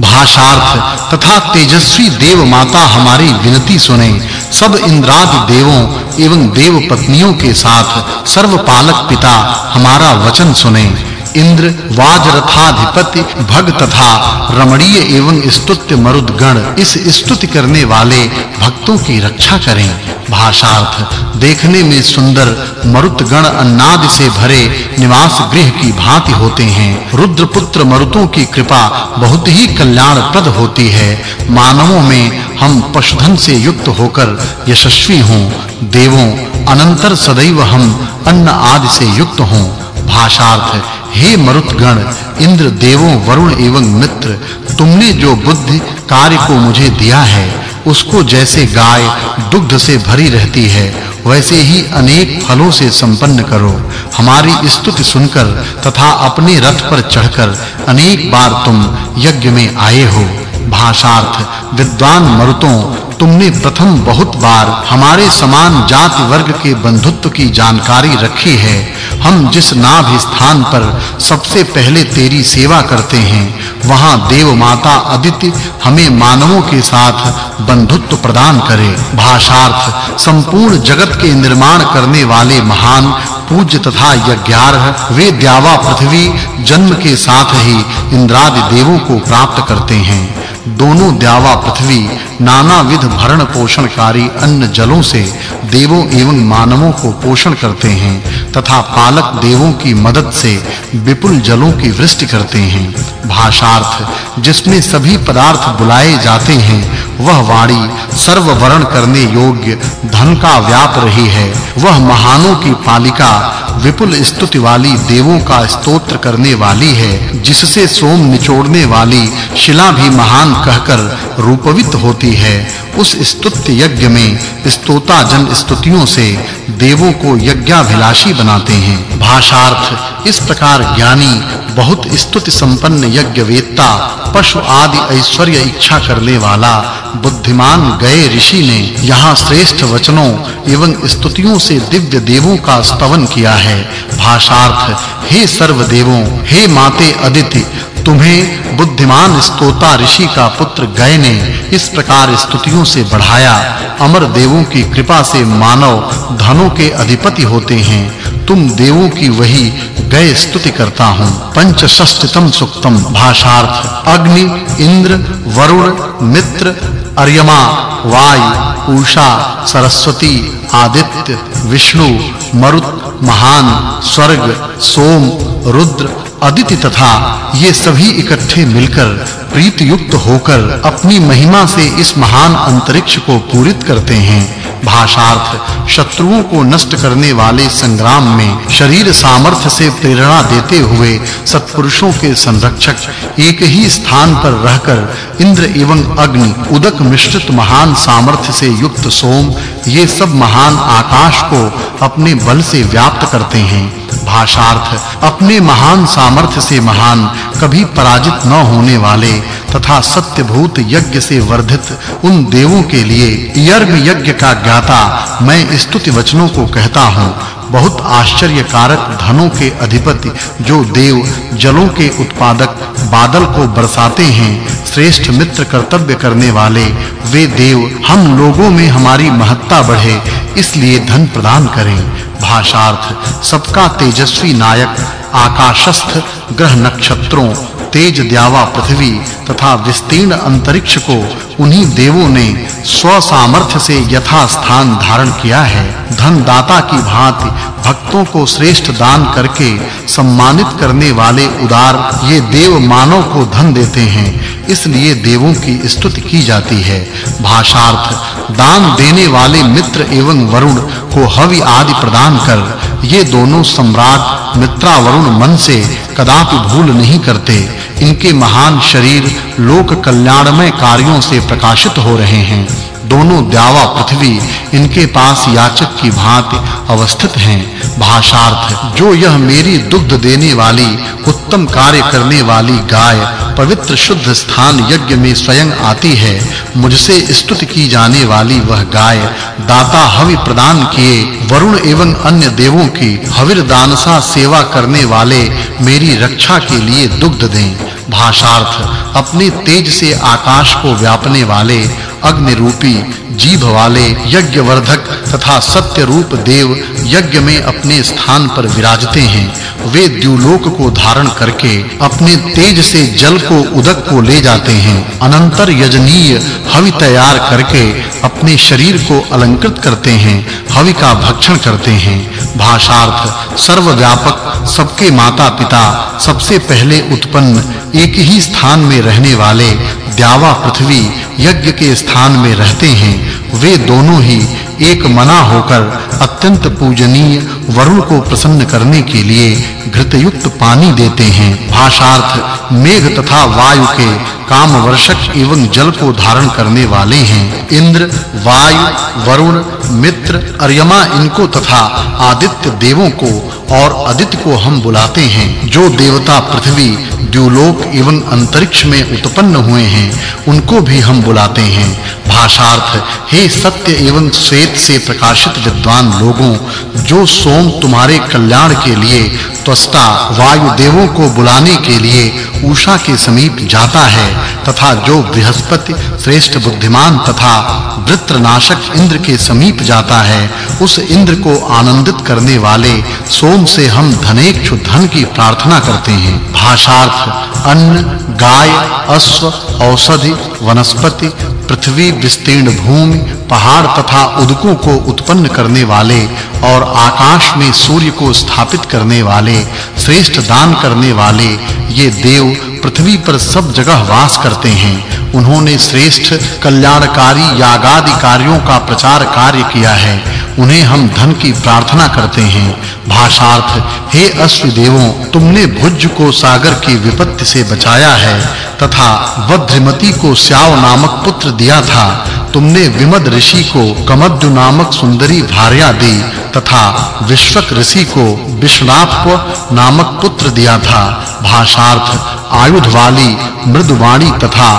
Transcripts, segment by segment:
भाषार्थ तथा तेजस्वी देव माता हमारी विनती सुने। सब इंद्रादि देवों एवं देव पत्नियों के साथ सर्वपालक पिता हमारा वचन सुने। इंद्र, वाजरथाधिपति, भग तथा रमणीय एवं स्तुत्य मरुदगण इस स्तुति करने वाले भक्तों की रक्षा करें। भाषार्थ। देखने में सुंदर मरुतगण अन्नादि से भरे निवास गृह की भांति होते हैं। रुद्रपुत्र मरुतों की कृपा बहुत ही कल्याणप्रद होती है। मानवों में हम पशुधन से युक्त होकर यशस्वी हों। देवों, अनंतर सदैव हम अन्न आदि से युक्त हों। भाषार्थ, हे मरुतगण, इंद्र, देवों, वरुण एवं मित्र, तुमने जो बुद्धि कार्य को मुझे दिया है उसको जैसे गाय दुग्ध से भरी रहती है, वैसे ही अनेक फलों से संपन्न करो। हमारी स्तुति सुनकर तथा अपने रथ पर चढ़कर अनेक बार तुम यज्ञ में आए हो। भाषार्थ, विद्वान मरुतों, तुमने प्रथम बहुत बार हमारे समान जाति वर्ग के बंधुत्व की जानकारी रखी है। हम जिस नाभ स्थान पर सबसे पहले तेरी सेवा करते हैं, वहाँ देव माता अदिति हमें मानवों के साथ बंधुत्व प्रदान करे। भाषार्थ, संपूर्ण जगत के निर्माण करने वाले महान पूज्य तथा यज्ञार्ह, वे द्यावा पृथ्वी जन्म के साथ ही इंद्रादि देवों को प्राप्त करते हैं। दोनों द्यावा पृथ्वी नाना विध भरण पोषणकारी अन्न जलों से देवों एवं मानवों को पोषण करते हैं। तथा पालक देवों की मदद से विपुल जलों की वृष्टि करते हैं। भाषार्थ, जिसमें सभी पदार्थ बुलाए जाते हैं, वह वाणी सर्व वर्ण करने योग्य धन का व्याप रही है। वह महानों की पालिका विपुल स्तुति वाली देवों का स्तोत्र करने वाली है, जिससे सोम निचोड़ने वाली शिला भी महान कहकर रूपवित होती है। उस स्तुत्य यज्ञ में स्तोता जन स्तुतियों से देवों को यज्ञाभिलाषी बनाते हैं। भाषार्थ, इस प्रकार ज्ञानी बहुत स्तुति संपन्न यज्ञ वेत्ता पशु आदि ऐश्वर्य इच्छा करने वाला बुद्धिमान गए ऋषि ने यहाँ श्रेष्ठ वचनों एवं स्तुतियों से दिव्य देवों का स्तवन किया है। भाषार्थ, हे सर्व देवों हे माते अदिति तुम्हें बुद्धिमान स्तोता ऋषि का पुत्र गय ने इस प्रकार स्तुतियों से बढ़ाया। अमर देवों की कृपा से मानव धनों के अधिपति होते हैं। तुम देवों की वही गय स्तुति करता हूँ। पंचषष्टितम सुक्तम भाषार्थ, अग्नि, इंद्र, वरुण, मित्र, अर्यमा, वायु, उषा, सरस्वती, आदित्य, विष्णु, मरुत, महान, स्वर्ग, सोम, रुद्र, अदिति तथा ये सभी इकट्ठे मिलकर प्रीत युक्त होकर अपनी महिमा से इस महान अंतरिक्ष को पूरित करते हैं। भाषार्थ, शत्रुओं को नष्ट करने वाले संग्राम में शरीर सामर्थ्य से प्रेरणा देते हुए सत्पुरुषों के संरक्षक एक ही स्थान पर रहकर इंद्र एवं अग्नि, उदक मिश्रित महान सामर्थ्य से युक्त सोम, ये सब महान आकाश को अपने बल से व्याप्त करते हैं। भाषार्थ, अपने महान सामर्थ्य से महान, कभी पराजित न होने वाले तथा सत्यभूत यज्ञ से वर्धित उन देवों के लिए यज्ञ यज्ञ का ज्ञाता मैं स्तुति वचनों को कहता हूँ। बहुत आश्चर्यकारक धनों के अधिपति जो देव, जलों के उत्पादक, बादल को बरसाते हैं, श्रेष्ठ मित्र कर्तव्य करने वाले, वे देव, हम लोगों में हमारी महत्ता बढ़े, इसलिए धन प्रदान करें। भाषार्थ, सबका तेजस्वी नायक, आकाशस्थ, ग्रह नक्षत्रों तेज द्यावा पृथ्वी तथा विस्तीर्ण अंतरिक्ष को उन्हीं देवों ने स्व सामर्थ्य से यथा स्थान धारण किया है। धन दाता की भांति भक्तों को श्रेष्ठ दान करके सम्मानित करने वाले उदार ये देव मानव को धन देते हैं। इसलिए देवों की स्तुति की जाती है। भाषार्थ, दान देने वाले मित्र एवं वरुण को हवि आदि प्रदान कर ये दोनों सम्राट मित्रा वरुण मन से कदापि भूल नहीं करते। इनके महान शरीर लोक कल्याणमय कार्यों से प्रकाशित हो रहे हैं। दोनों द्यावा पृथ्वी, इनके पास याचक की भांति अवस्थित हैं। भाषार्थ, जो यह मेरी दुग्ध देने वाली, उत्तम कार्य करने वाली गाय, पवित्र शुद्ध स्थान यज्ञ में स्वयं आती है, मुझसे स्तुति की जाने वाली वह गाय, दाता हवि प्रदान किए, वरुण एवं अन्य देवों की हविर दानसा सेवा करने वाले मेरी रक्षा के लिए दुग्ध दें। भाषार्थ, अपने तेज से आकाश को व्यापने वाले अग्नि रूपी जीभ वाले यज्ञ वर्धक तथा सत्य रूप देव यज्ञ में अपने स्थान पर विराजते हैं। वे द्युलोक को धारण करके अपने तेज से जल को उदक को ले जाते हैं। अनंतर यजनीय हवि तैयार करके अपने शरीर को अलंकृत करते हैं, हवि का भक्षण करते हैं। भाषार्थ, सर्वव्यापक, सबके माता पिता सबसे पहले उत्पन्न, एक ही स्थान में रहने वाले द्यावा पृथ्वी यज्ञ के स्थान में रहते हैं, वे दोनों ही एक मना होकर अत्यंत पूजनीय वरुण को प्रसन्न करने के लिए घृतयुक्त पानी देते हैं। भाषार्थ, मेघ तथा वायु के काम वर्षक एवं जल को धारण करने वाले हैं। इंद्र, वायु, वरुण, मित्र, अर्यमा इनको तथा आदित्य देवों को और आदित्य को हम बुलाते हैं, जो देवता पृथ्वी द्युलोक एवं अंतरिक्ष में उत्पन्न हुए हैं, उनको भी हम बुलाते हैं। भाषार्थ, हे सत्य एवं श्वेत से प्रकाशित विद्वान लोगों, जो सोम तुम्हारे कल्याण के लिए त्वष्टा वायु देवों को बुलाने के लिए उषा के समीप जाता है, तथा जो बृहस्पति श्रेष्ठ बुद्धिमान तथा वृत्रनाशक इंद्र के समीप जाता है, उस इंद्र को आनंदित करने वाले सोम से हम धनेक्षु धन की प्रार्थना करते हैं। भाषार्थ, अन्न, गाय, अश्व, औषधि, वनस्पति पृथ्वी विस्तीर्ण भूमि, पहाड़ तथा उदकों को उत्पन्न करने वाले और आकाश में सूर्य को स्थापित करने वाले, श्रेष्ठ दान करने वाले ये देव पृथ्वी पर सब जगह वास करते हैं। उन्होंने श्रेष्ठ कल्याणकारी यागादि कार्यों का प्रचार कार्य किया है। उन्हें हम धन की प्रार्थना करते हैं। भाषार्थ, हे अश्व देवों तुमने भुज को सागर की विपत्ति से बचाया है, तथा वज्रमती को स्याव नामक पुत्र दिया था। तुमने विमद ऋषि को कमद्दु नामक सुंदरी भार्या दी तथा विश्वक ऋषि को विश्वनाथ नामक पुत्र दिया था। भाषार्थ आयुध वाली मृदुवाणी तथा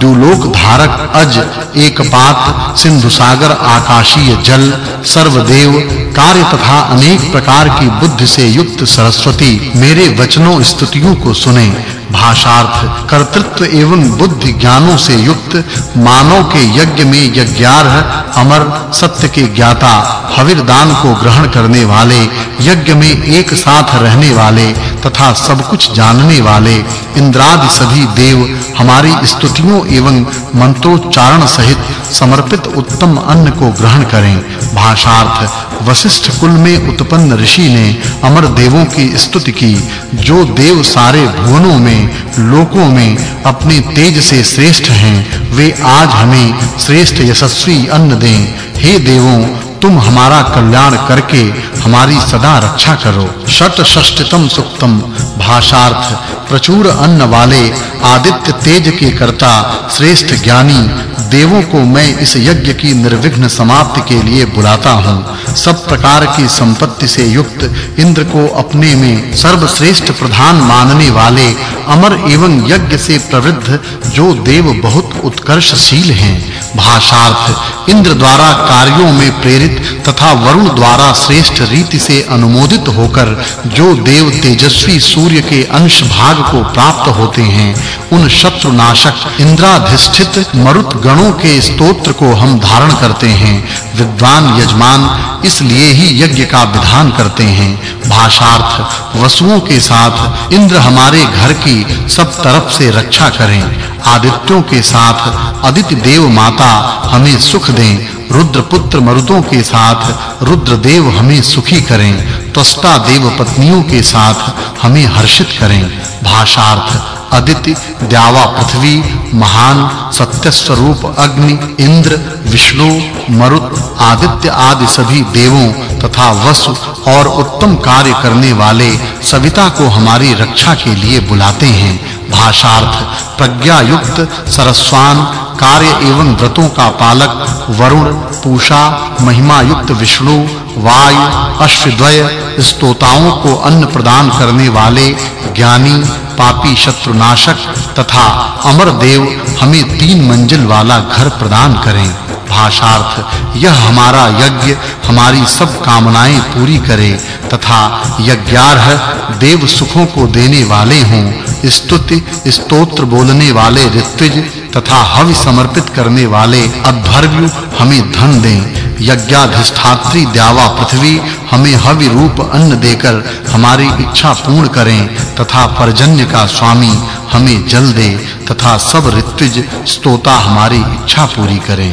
दुलोक धारक अज एक एकपात सिंधु सागर आकाशीय जल, सर्वदेव, कार्य तथा अनेक प्रकार की बुद्धि से युक्त सरस्वती मेरे वचनों स्तुतियों को सुने। भाषार्थ, कर्तृत्व एवं बुद्धि ज्ञानों से युक्त, मानव के यज्ञ में यज्ञार्ह, अमर, सत्य के ज्ञाता हविर दान को ग्रहण करने वाले, यज्ञ में एक साथ रहने वाले, तथा सब कुछ जानने वाले, इंद्रादि सभी देव हमारी स्तुतियों एवं मंत्रोच्चारण सहित समर्पित उत्तम अन्न को ग्रहण करें। भाषार्थ, वशिष्ठ कुल में उत्पन्न ऋषि ने अमर देवों की स्तुति की, जो देव सारे भुवनों में, लोकों में अपने तेज से श्रेष्ठ हैं। वे आज हमें श्रेष्ठ यशस्वी अन्न दें। हे देवों तुम हमारा कल्याण करके हमारी सदा रक्षा करो। शत षष्ठतम सुक्तम। भाषार्थ, प्रचुर अन्न वाले, आदित्य तेज के कर्ता, श्रेष्ठ ज्ञानी, देवों को मैं इस यज्ञ की निर्विघ्न समाप्ति के लिए बुलाता हूँ। सब प्रकार की संपत्ति से युक्त इंद्र को अपने में सर्वश्रेष्ठ प्रधान मानने वाले अमर एवं यज्ञ से प्रवृद्ध जो देव बहुत उत्कर्षशील हैं भाषार्थ, इंद्र द्वारा कार्यों में प्रेरित तथा वरुण द्वारा श्रेष्ठ रीति से अनुमोदित होकर जो देव तेजस्वी सूर्य के अंश भाग को प्राप्त होते हैं, उन शत्रुनाशक, इंद्राधिष्ठित मरुत गणों के स्तोत्र को हम धारण करते हैं। विद्वान यजमान इसलिए ही यज्ञ का विधान करते हैं। भाषार्थ, वसुओं के साथ इंद्र हमारे घर की सब तरफ़ से रक्षा करें। आदित्यों के साथ अदिति देव माता हमें सुख दें, रुद्र पुत्र मरुतों के साथ, रुद्र देव हमें सुखी करें, त्वष्टा देव पत्नियों के साथ हमें हर्षित करें। भाषार्थ अदिति द्यावा पृथ्वी, महान सत्य स्वरूप अग्नि, इंद्र, विष्णु, मरुत, आदित्य आदि सभी देवों तथा वसु और उत्तम कार्य करने वाले सविता को हमारी रक्षा के लिए बुलाते हैं। भाषार्थ प्रज्ञा युक्त सरस्वान, कार्य एवं व्रतों का पालक, वरुण, पूषा महिमा युक्त विष्णु, वायु, अश्वद्वय, स्तोताओं को अन्न प्रदान करने वाले, ज्ञानी, पापी, शत्रुनाशक तथा अमर देव हमें तीन मंजिल वाला घर प्रदान करें। भाषार्थ, यह हमारा यज्ञ, हमारी सब कामनाएँ पूरी करे। तथा यज्ञार्ह देव सुखों को देने वाले हों, स्तुति, स्तोत्र बोलने वाले ऋत्विज तथा हवि समर्पित करने वाले अध्वर्यु हमें धन दें। यज्ञाधिष्ठात्री द्यावा पृथ्वी हमें हवि रूप अन्न देकर हमारी इच्छा पूर्ण करें तथा परजन्य का स्वामी हमें जल दे तथा सब ऋत्विज, स्तोता हमारी इच्छा पूरी करें।